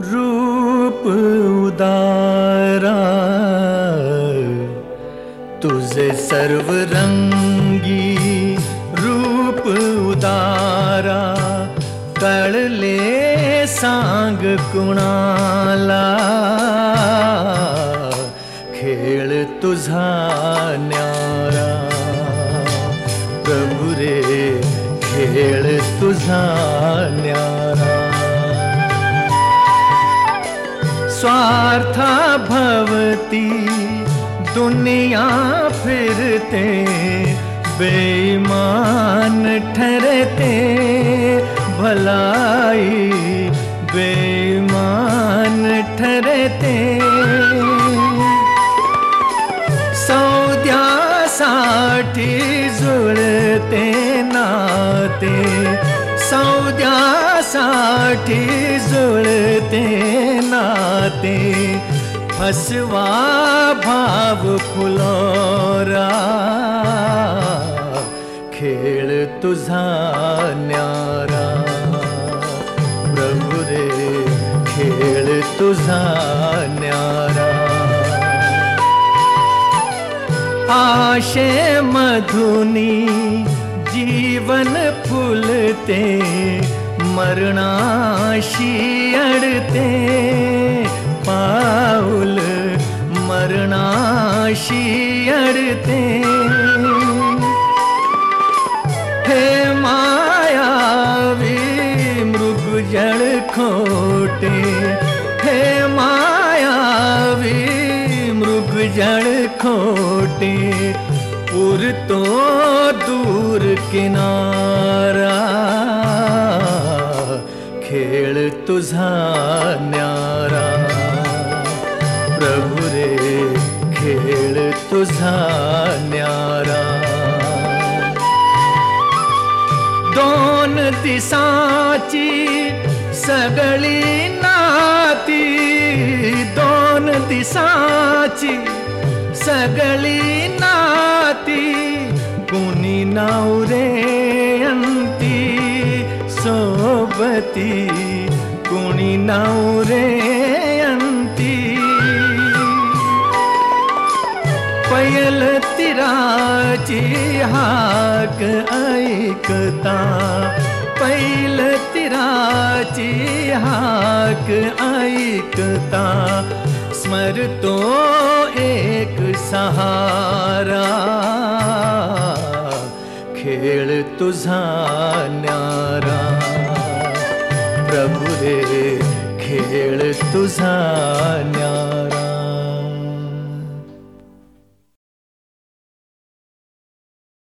रूप उदारा। तुझे सर्वरंगी रूप उदारा। कळले सांग कुणाला। खेळ तुझा तुझा स्वार्था भवती दुनिया फिरते बेईमान ठहरते भलाई बेईमान ठहरते। सौद्यासाठी जुळते नाते सौद्यासाठी जुळते नाते. फसवा भाव फुलोरा. खेळ तुझा न्यारा. प्रभु रे खेळ तुझा न्यारा. आशे मधुनी जीवन फुलते, मरणाशी अडते। पाऊल मरणाशी अडते। हे मायावी मृगजळ खोटे, हे मायावी मृगजळ खोटे। पुरतो दूर किनारा खेळ तुझा न्यारा। प्रभु रे खेळ तुझा न्यारा। दोन दिसाची सगळी नाती, दोन दिसाची सगळी नाती कुणी नावरे अंती, सोबती कुणी नावरे अंती। पैल तिराची हाक ऐकता पैल तिराची हाक ऐकता स्मरतो एक तुझा न्यारा प्रभु रे खेळ तुझा न्यारा